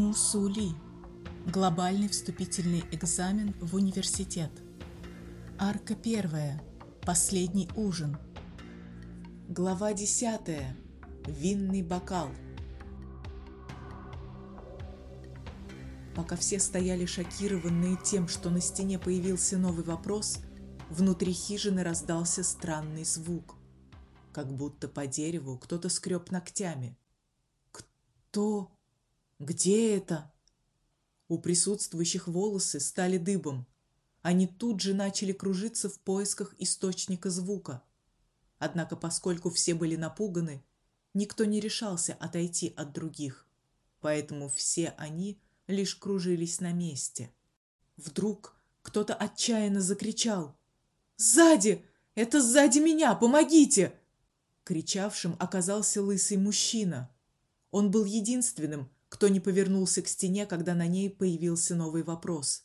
Мусули. Глобальный вступительный экзамен в университет. Арка первая. Последний ужин. Глава десятая. Винный бокал. Пока все стояли шокированные тем, что на стене появился новый вопрос, внутри хижины раздался странный звук, как будто по дереву кто-то скреб ногтями. Кто? Где это? У присутствующих волосы стали дыбом. Они тут же начали кружиться в поисках источника звука. Однако, поскольку все были напуганы, никто не решался отойти от других. Поэтому все они лишь кружились на месте. Вдруг кто-то отчаянно закричал: "Сзади! Это сзади меня! Помогите!" Кричавшим оказался лысый мужчина. Он был единственным, кто не повернулся к стене, когда на ней появился новый вопрос.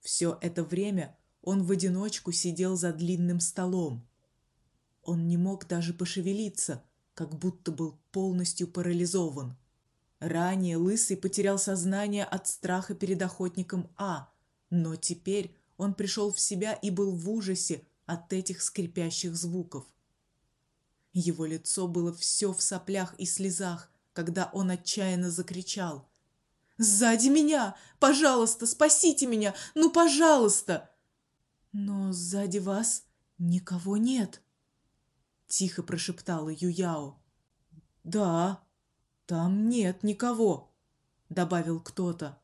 Все это время он в одиночку сидел за длинным столом. Он не мог даже пошевелиться, как будто был полностью парализован. Ранее лысый потерял сознание от страха перед охотником А, но теперь он пришел в себя и был в ужасе от этих скрипящих звуков. Его лицо было все в соплях и слезах, когда он отчаянно закричал: "Сзади меня! Пожалуйста, спасите меня! Ну, пожалуйста!" Но сзади вас никого нет, тихо прошептала Юяо. Да, там нет никого, добавил кто-то.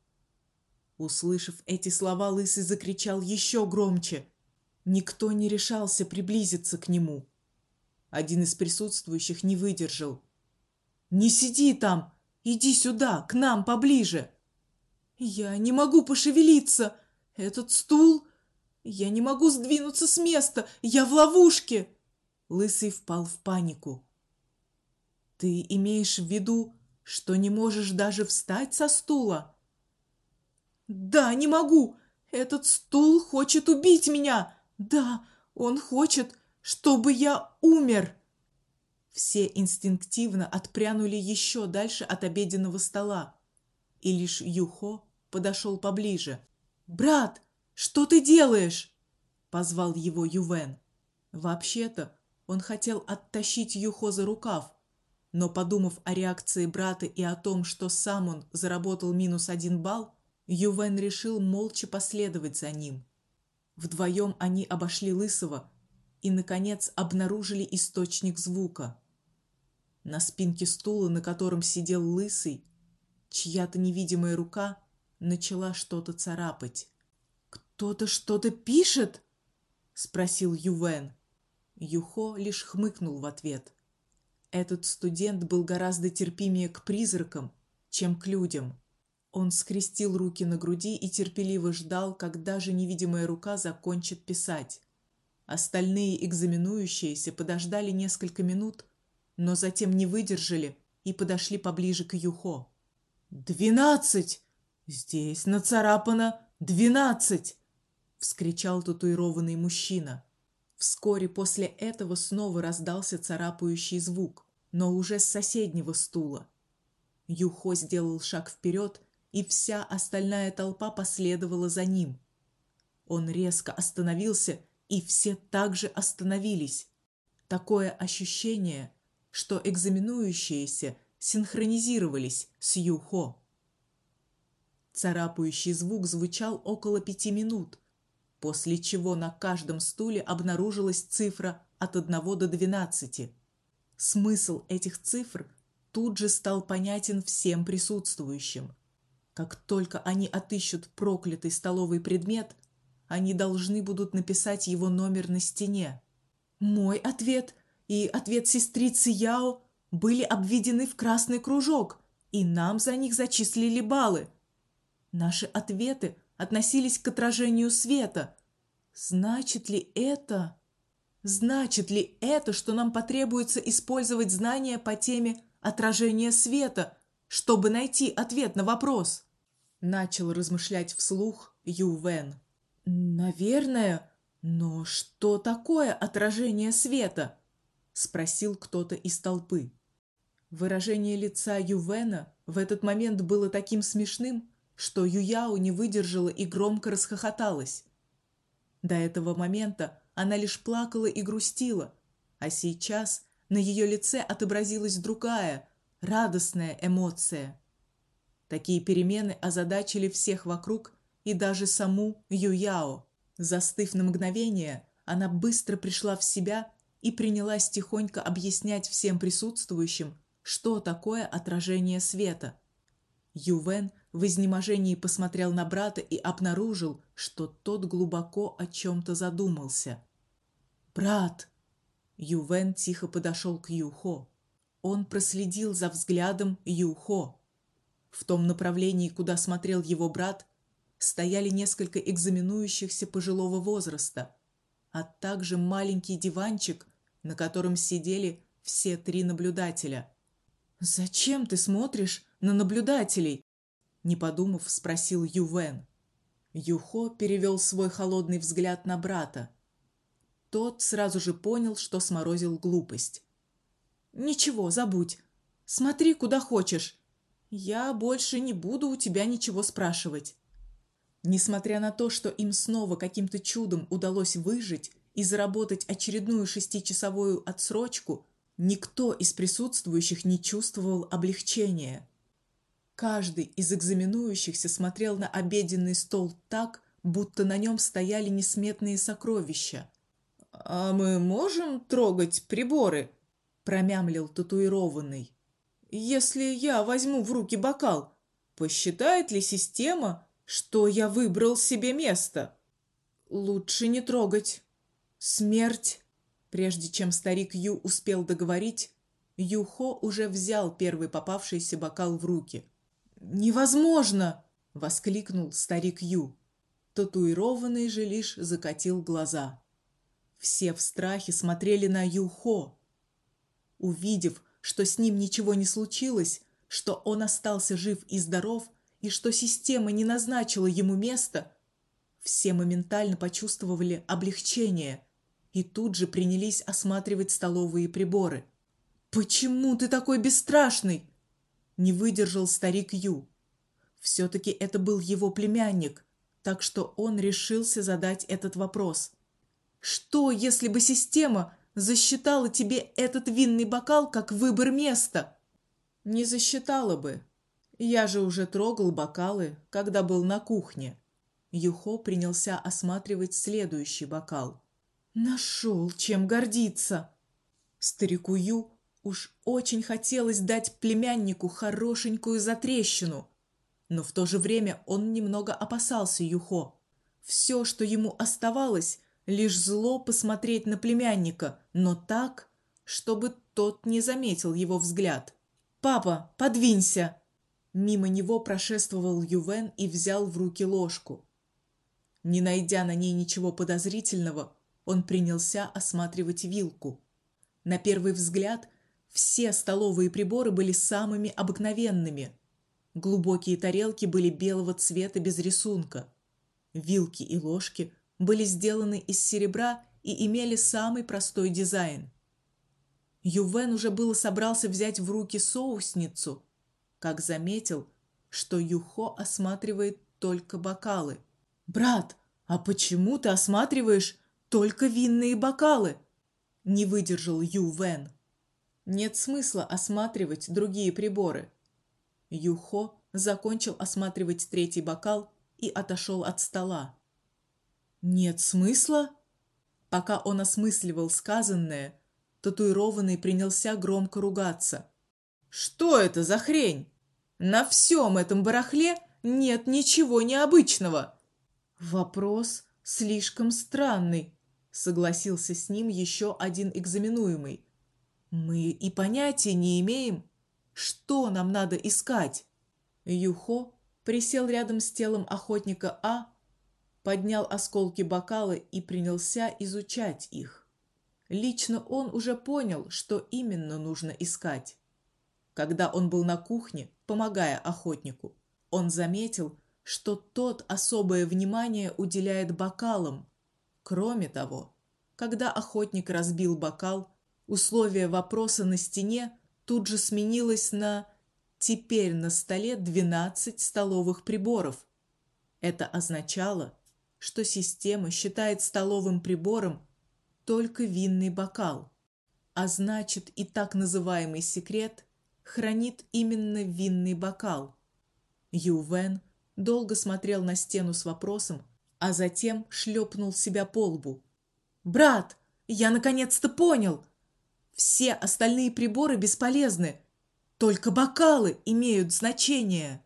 Услышав эти слова, лысый закричал еще громче. Никто не решался приблизиться к нему. Один из присутствующих не выдержал не сиди там, иди сюда, к нам поближе. Я не могу пошевелиться. Этот стул, я не могу сдвинуться с места. Я в ловушке. Лысый впал в панику. Ты имеешь в виду, что не можешь даже встать со стула? Да, не могу. Этот стул хочет убить меня. Да, он хочет, чтобы я умер. Все инстинктивно отпрянули еще дальше от обеденного стола, и лишь Юхо подошел поближе. "Брат, что ты делаешь?" позвал его Ювен. Вообще-то, он хотел оттащить Юхо за рукав, но подумав о реакции брата и о том, что сам он заработал минус один балл, Ювен решил молча последовать за ним. Вдвоем они обошли Лысого и наконец обнаружили источник звука. На спинке стула, на котором сидел лысый, чья-то невидимая рука начала что-то царапать. Кто-то что-то пишет? спросил Ювен. Юхо лишь хмыкнул в ответ. Этот студент был гораздо терпимее к призракам, чем к людям. Он скрестил руки на груди и терпеливо ждал, когда же невидимая рука закончит писать. Остальные экзаменующиеся подождали несколько минут, но затем не выдержали и подошли поближе к Юхо. «Двенадцать! Здесь нацарапано двенадцать!» — вскричал татуированный мужчина. Вскоре после этого снова раздался царапающий звук, но уже с соседнего стула. Юхо сделал шаг вперед, и вся остальная толпа последовала за ним. Он резко остановился, и все также остановились. Такое ощущение, что экзаменующиеся синхронизировались с Юхо. Царапающий звук звучал около пяти минут, после чего на каждом стуле обнаружилась цифра от 1 до 12. Смысл этих цифр тут же стал понятен всем присутствующим. Как только они отыщут проклятый столовый предмет, они должны будут написать его номер на стене. Мой ответ и ответ сестрицы Яо были обведены в красный кружок, и нам за них зачислили баллы. Наши ответы относились к отражению света. Значит ли это? Значит ли это, что нам потребуется использовать знания по теме отражения света, чтобы найти ответ на вопрос? Начал размышлять вслух Ю Вен. Наверное, но что такое отражение света? Спросил кто-то из толпы. Выражение лица Ювена в этот момент было таким смешным, что Юяо не выдержала и громко расхохоталась. До этого момента она лишь плакала и грустила, а сейчас на ее лице отобразилась другая, радостная эмоция. Такие перемены озадачили всех вокруг и даже саму Юяо. Застыв на мгновение, она быстро пришла в себя и принялась тихонько объяснять всем присутствующим, что такое отражение света. Ювен в изнеможении посмотрел на брата и обнаружил, что тот глубоко о чем то задумался. "Брат", Ювен тихо подошел к Юхо. Он проследил за взглядом Юхо. В том направлении, куда смотрел его брат, стояли несколько экзаменующихся пожилого возраста, а также маленький диванчик, на котором сидели все три наблюдателя. Зачем ты смотришь на наблюдателей? не подумав, спросил Ювен. Юхо перевел свой холодный взгляд на брата. Тот сразу же понял, что сморозил глупость. Ничего, забудь. Смотри куда хочешь. Я больше не буду у тебя ничего спрашивать. Несмотря на то, что им снова каким-то чудом удалось выжить и заработать очередную шестичасовую отсрочку, никто из присутствующих не чувствовал облегчения. Каждый из экзаменующихся смотрел на обеденный стол так, будто на нем стояли несметные сокровища. А мы можем трогать приборы? промямлил татуированный. Если я возьму в руки бокал, посчитает ли система, что я выбрал себе место? Лучше не трогать. Смерть. Прежде чем старик Ю успел договорить, Юхо уже взял первый попавшийся бокал в руки. Невозможно, воскликнул старик Ю. Татуированный же лишь закатил глаза. Все в страхе смотрели на Юхо. Увидев, что с ним ничего не случилось, что он остался жив и здоров, и что система не назначила ему место, все моментально почувствовали облегчение и тут же принялись осматривать столовые приборы. Почему ты такой бесстрашный? не выдержал старик Ю. все таки это был его племянник, так что он решился задать этот вопрос. Что, если бы система засчитала тебе этот винный бокал как выбор места? Не засчитала бы. Я же уже трогал бокалы, когда был на кухне. Юхо принялся осматривать следующий бокал. Нашел, чем гордиться. Старику Ю уж очень хотелось дать племяннику хорошенькую затрещину, но в то же время он немного опасался Юхо. Все, что ему оставалось, лишь зло посмотреть на племянника, но так, чтобы тот не заметил его взгляд. Папа, подвинься. Мимо него прошествовал Ювен и взял в руки ложку. Не найдя на ней ничего подозрительного, он принялся осматривать вилку. На первый взгляд все столовые приборы были самыми обыкновенными. Глубокие тарелки были белого цвета без рисунка. Вилки и ложки были сделаны из серебра и имели самый простой дизайн. Ювен уже было собрался взять в руки соусницу, как заметил, что Юхо осматривает только бокалы. Брат, а почему ты осматриваешь только винные бокалы? Не выдержал Ювен. Нет смысла осматривать другие приборы. Юхо закончил осматривать третий бокал и отошел от стола. Нет смысла? Пока он осмысливал сказанное, татуированный принялся громко ругаться. Что это за хрень? На всем этом барахле нет ничего необычного. Вопрос слишком странный, согласился с ним еще один экзаменуемый. Мы и понятия не имеем, что нам надо искать. Юхо присел рядом с телом охотника А поднял осколки бокала и принялся изучать их. Лично он уже понял, что именно нужно искать. Когда он был на кухне, помогая охотнику, он заметил, что тот особое внимание уделяет бокалам. Кроме того, когда охотник разбил бокал, условие вопроса на стене тут же сменилось на Теперь на столе 12 столовых приборов. Это означало, что система считает столовым прибором только винный бокал, а значит и так называемый секрет хранит именно винный бокал. Ювен долго смотрел на стену с вопросом, а затем шлепнул себя по лбу. «Брат, я наконец-то понял! Все остальные приборы бесполезны, только бокалы имеют значение!»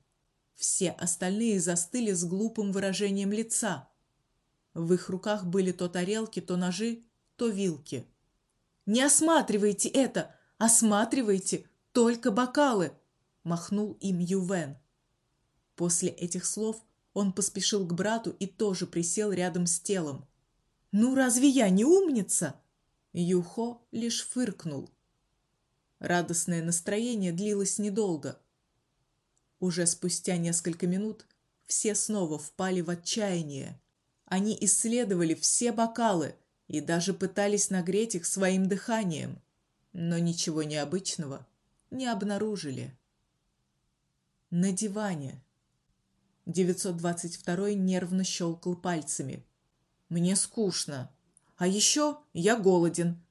Все остальные застыли с глупым выражением лица. В их руках были то тарелки, то ножи, то вилки. «Не осматривайте это! Осматривайте только бокалы!» – махнул им Ювен. После этих слов он поспешил к брату и тоже присел рядом с телом. «Ну, разве я не умница?» Юхо лишь фыркнул. Радостное настроение длилось недолго. Уже спустя несколько минут все снова впали в отчаяние. Они исследовали все бокалы и даже пытались нагреть их своим дыханием, но ничего необычного не обнаружили. На диване 922 нервно щелкал пальцами. Мне скучно. А еще я голоден.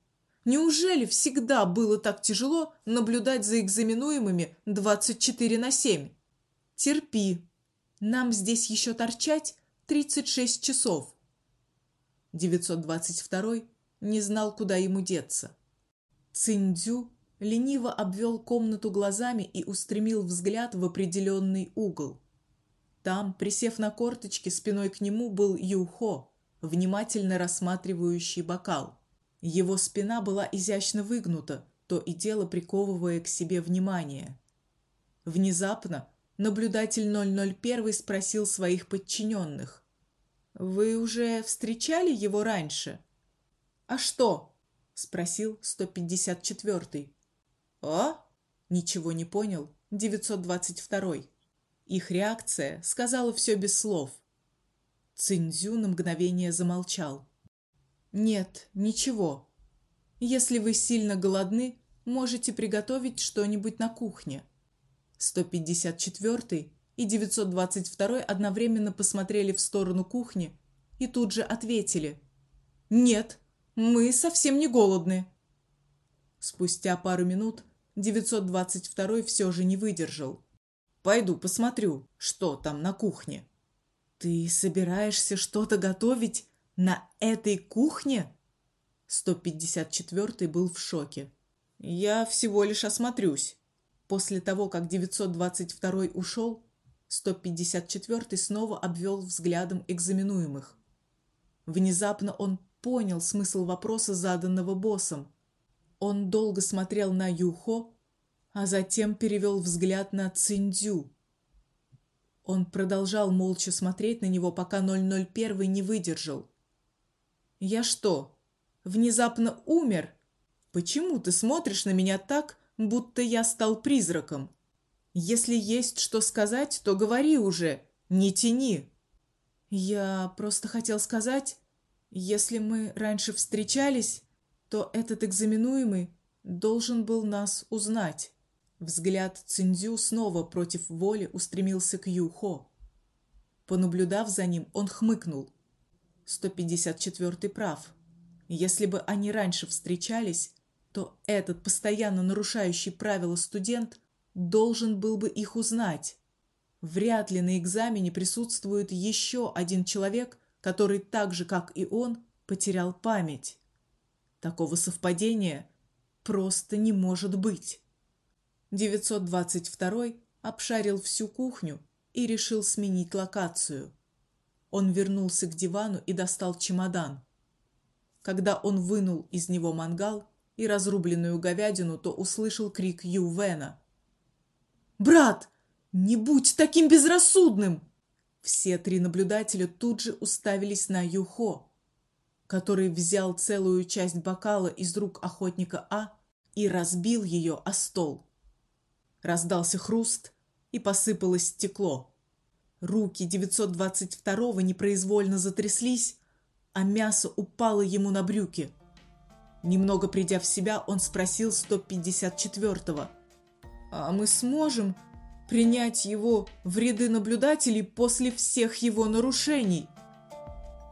Неужели всегда было так тяжело наблюдать за экзаменуемыми 24 на 7? Терпи. Нам здесь еще торчать 36 часов. 922 не знал, куда ему деться. Циндзю лениво обвел комнату глазами и устремил взгляд в определенный угол. Там, присев на корточки, спиной к нему был Юхо, внимательно рассматривающий бокал. Его спина была изящно выгнута, то и дело приковывая к себе внимание. Внезапно наблюдатель 001 спросил своих подчиненных. «Вы уже встречали его раньше?» «А что?» – спросил 154-й. «А?» – ничего не понял 922-й. Их реакция сказала все без слов. Циндзю на мгновение замолчал. Нет, ничего. Если вы сильно голодны, можете приготовить что-нибудь на кухне. 154 и 922 одновременно посмотрели в сторону кухни и тут же ответили: "Нет, мы совсем не голодны". Спустя пару минут 922 все же не выдержал. Пойду посмотрю, что там на кухне. Ты собираешься что-то готовить на этой кухне? 154 был в шоке. Я всего лишь осмотрюсь. После того, как 922 ушел, 154 снова обвел взглядом экзаменуемых. Внезапно он понял смысл вопроса, заданного боссом. Он долго смотрел на Юхо, а затем перевел взгляд на Циндзю. Он продолжал молча смотреть на него, пока 001 не выдержал. Я что, внезапно умер? Почему ты смотришь на меня так, будто я стал призраком? Если есть что сказать, то говори уже, не тяни. Я просто хотел сказать, если мы раньше встречались, то этот экзаменуемый должен был нас узнать. Взгляд Циндзю снова против воли устремился к Юхо. Понаблюдав за ним, он хмыкнул. 154 прав. Если бы они раньше встречались, то этот постоянно нарушающий правила студент должен был бы их узнать. Вряд ли на экзамене присутствует еще один человек, который так же, как и он, потерял память. Такого совпадения просто не может быть. 922 обшарил всю кухню и решил сменить локацию. Он вернулся к дивану и достал чемодан. Когда он вынул из него мангал и разрубленную говядину, то услышал крик Ювена. «Брат, не будь таким безрассудным!» Все три наблюдателя тут же уставились на Юхо, который взял целую часть бокала из рук охотника А и разбил ее о стол. Раздался хруст, и посыпалось стекло. Руки 922-го непроизвольно затряслись, а мясо упало ему на брюки. Немного придя в себя, он спросил 154-го: "А мы сможем принять его в ряды наблюдателей после всех его нарушений.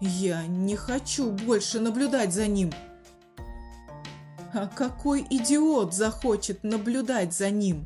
Я не хочу больше наблюдать за ним. А какой идиот захочет наблюдать за ним?